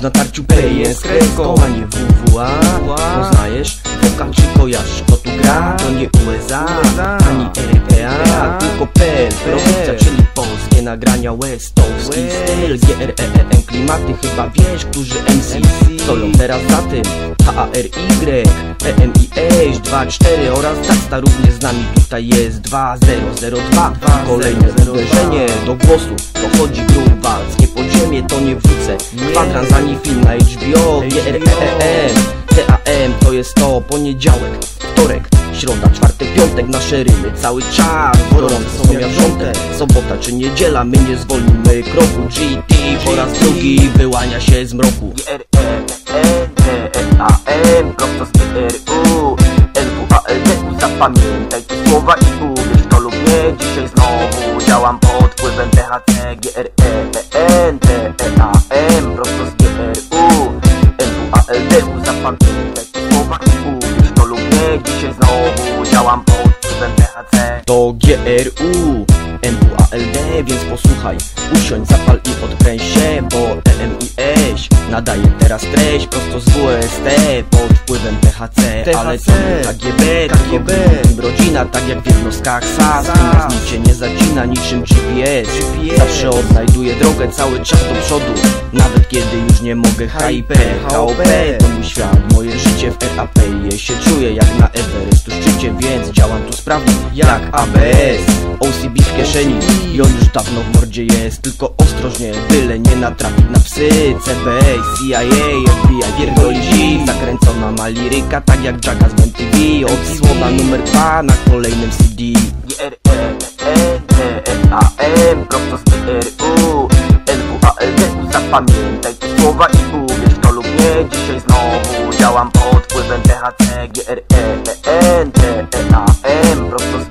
W natarciu PN z kreską, a nie WWA Poznajesz? Foka czy kojarzysz? Kto tu gra? To nie USA, ani RPA Tylko PL, prowincja, czyli polskie nagrania Westowski styl GREEN, klimaty chyba wiesz, którzy MC Stoją teraz za tym HARY, EMI, 2, 4 oraz Dasta również z nami. Tutaj jest 2002 Kolejne uderzenie do głosu, dochodzi grup walc Nie podziemie to nie wrócę, kwadrans ani film na HBO GREEN, TAM to jest to poniedziałek, wtorek, środa, czwartek, piątek. Nasze rymy cały czas gorące są miażąte Sobota czy niedziela, my nie zwolnimy kroku. GT po raz drugi wyłania się z mroku. G-R-E-N-T-A-M L-W-A-L-D-U Zapamiętaj te słowa i uwierz to lub nie Dzisiaj znowu działam pod wpływem THC G-R-E-N-T-A-M Prosto z PRU L-W-A-L-D-U Zapamiętaj te słowa i uwierz to lub nie Dzisiaj znowu działam pod wpływem THC To GRU MWALD, więc posłuchaj. Usiądź, zapal i odkręć się Bo EMIS nadaje teraz treść Prosto z WST pod wpływem THC Ale to nie KGB, KGB Rodzina, tak jak w jednostkach SAS Nas nic się nie zacina niczym GPS Zawsze odnajduję drogę cały czas do przodu. Nawet kiedy już nie mogę HIP, HOP To mój świat, moje życie w RAP Je się czuję jak na Everestu szczycie Więc działam tu sprawnie jak ABS OCB w kieszeni i on już dawno w mordzie jest Tylko ostrożnie, byle nie natrafić na psy. CBA, CIA, FBI, pierdoli dziś Zakręcona ma liryka, tak jak Jackass w MTV Odsłona numer dwa na kolejnym CD G-R-E-N-T-A-M Prosto z PRU L-W-A-L-D-U Zapamiętaj te słowa i uwierz to lub nie. Dzisiaj znowu działam pod wpływem THC G-R-E-N-T-A-M Prosto z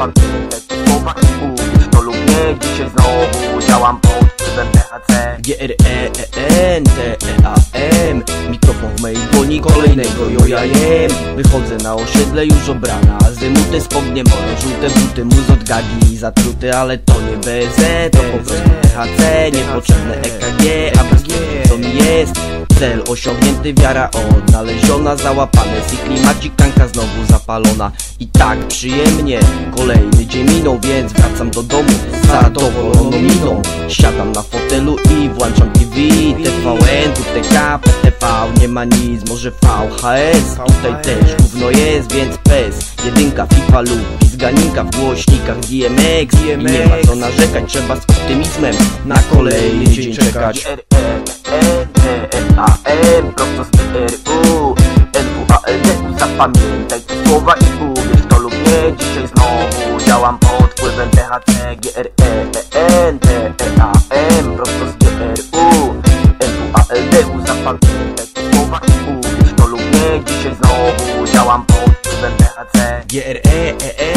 L-W-A-L-D-U Zapamiętaj te słowa i uwierz to lub nie Dzisiaj znowu działam pod wpływem THC G-R-E-E-N, T-E-A-M Mikrofon w mojej dłoni, kolejnego joja jem. Wychodzę na osiedle już obrana. Zymute spodnie moje, żółte buty Muz od gagi zatrute, ale to nie BZ To po prostu THC, niepotrzebne EKG A bez co mi jest Cel osiągnięty, wiara odnaleziona Załapane z klimacik, kanka znowu zapalona. I tak przyjemnie Kolejny dzień minął, więc wracam do domu Zadowoloną miną. Siadam na fotelu i włączam TV TVN, tu TK, PTV Nie ma nic, może VHS Tutaj też gówno jest, więc PES Jedynka, FIFA lub pizganinka w głośnikach DMX I nie ma co narzekać, trzeba z optymizmem Na kolejny dzień czekać R-E-N-T-A-M Prosto z PRU L-W-A-L-D-U Zapamiętaj te słowa i uwierz to lub nie. Dzisiaj znowu działam pod wpływem THC G-R-E-N-T-A-M Prosto z PRU L-W-A-L-D-U Zapamiętaj te słowa i uwierz to lub nie. Dzisiaj znowu działam pod wpływem THC G-R-E-E-E